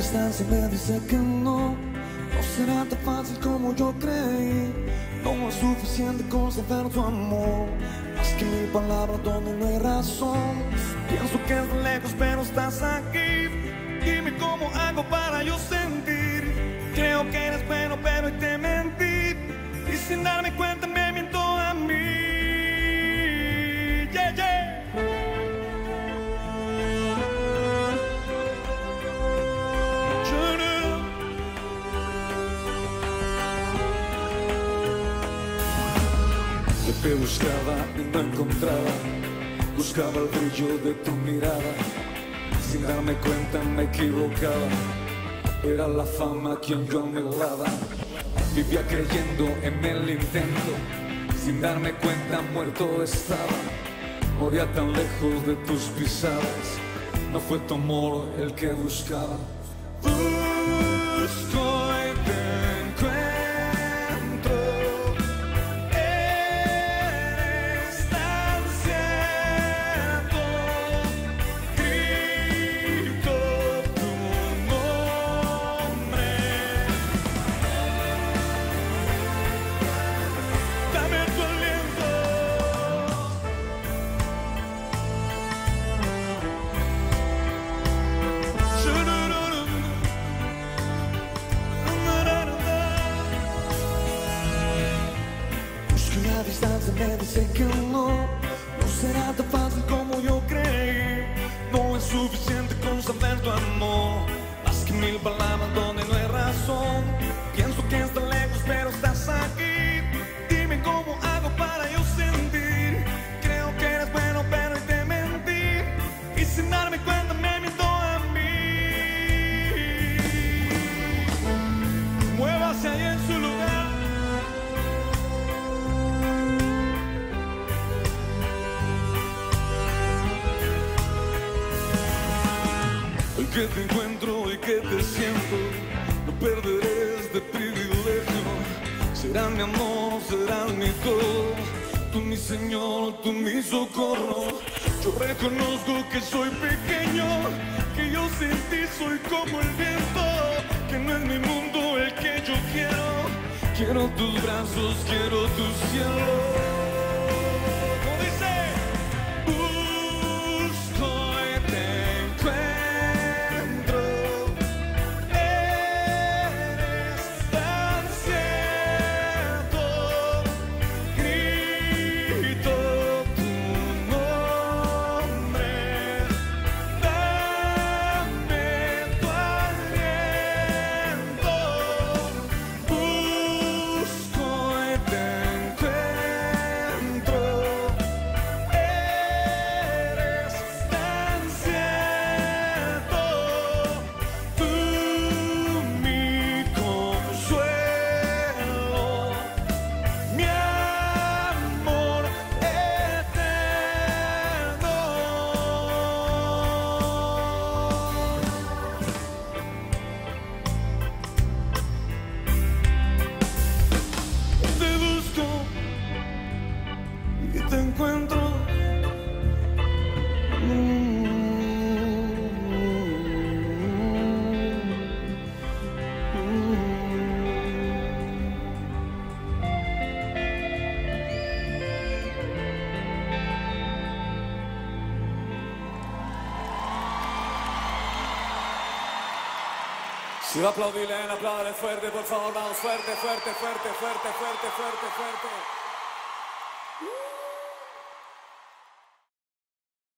distancia me dice que no, no será tan fácil como yo creí. No es suficiente con saber tu amor, más que mil palabras donde no hay razón. Pienso que es lejos, pero estás aquí. Dime cómo hago para yo sentir. Creo que eres bueno, pero hoy te mentí. Y sin darme cuenta te buscaba y no encontraba, buscaba el brillo de tu mirada. Sin darme cuenta me equivocaba, era la fama quien yo anhelaba. Vivía creyendo en el intento, sin darme cuenta muerto estaba. Moría tan lejos de tus pisadas, no fue tu amor el que buscaba. Busco la distancia, me dice que no, no será tan fácil como yo creí. No es suficiente con saber tu amor, más que mil palabras donde no hay razón. Pienso que estás lejos, pero estás aquí. Dime cómo hago para yo sentir. Que te encuentro y que te siento, no perderé este privilegio. Serás mi amor, serás mi todo. Tú mi Señor, tú mi socorro. Yo reconozco que soy pequeño, que yo sin ti soy como el viento, que no es mi mundo el que yo quiero. Quiero tus brazos, quiero tu cielo. Encuentro. Si va a aplaudirle, aplaudale fuerte, por favor, vamos fuerte, fuerte, fuerte, fuerte, fuerte, fuerte, fuerte.